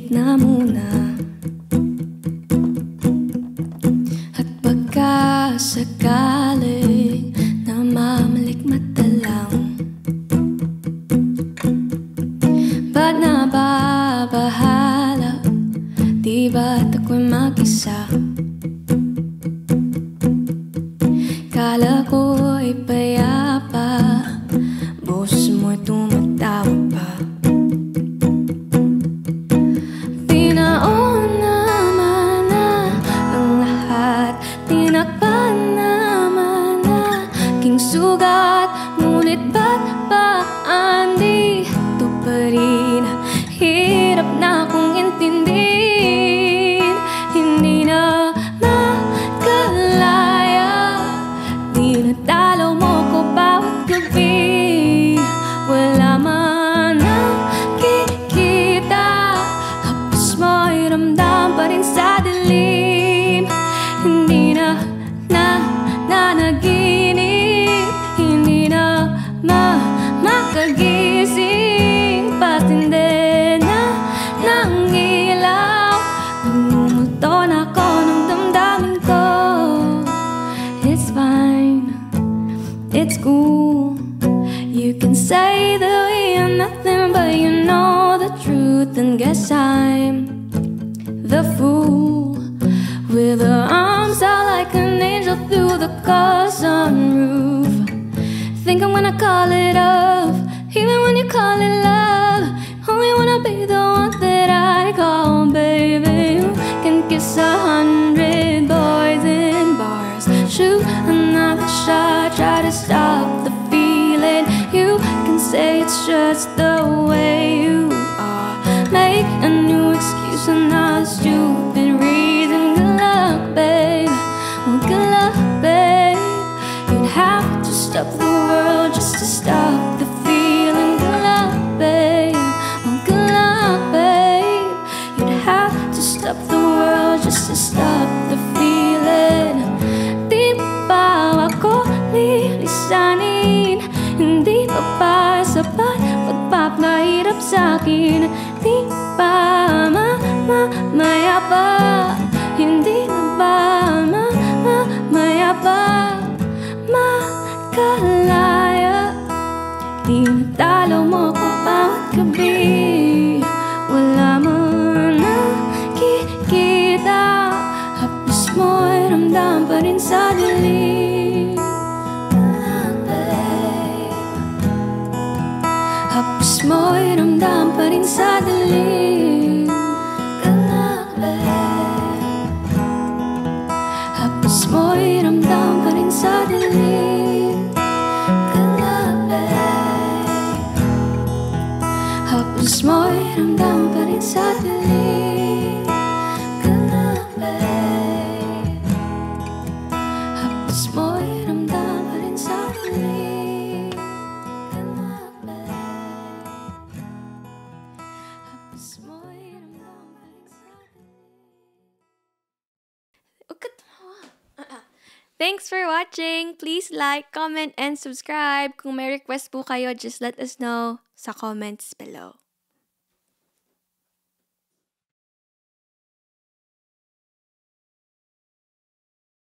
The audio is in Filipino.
Pumikit na muna At baka sakaling Namamalik mata lang Ba't nababahala? Di ba't ako'y mag-isa? Kala ko'y payapa Boses mo'y tumatawa pa It's fine, it's cool. You can say that we are nothing But you know the truth. And guess I'm the fool. With her arms out like an angel Through the car just the way you are Make a new excuse Another stupid reason Good luck, babe good luck, babe You'd have to stop the world just to stop the feeling. Good luck, babe. Good luck, babe. You'd have to stop the world just to stop the feeling. Di ba ako lilisanin? Hindi pa ba sapat pagpapahirap sa'kin? Di ba ma, ma, maya pa? Hindi na ba ma, ma, maya pa? makalaya Tinatalo mo ko bawat gabi Wala mo nakikita Hapos mo'y ramdam pa rin sa dilim Hapos mo'y ramdam pa rin sa dilim Hapos mo'y ramdam pa rin sa dilim Hapos mo'y ramdam pa rin sa dilim Hapos mo'y Thanks for watching. Please like, comment, and subscribe. Kung may request po kayo, just let us know sa comments below.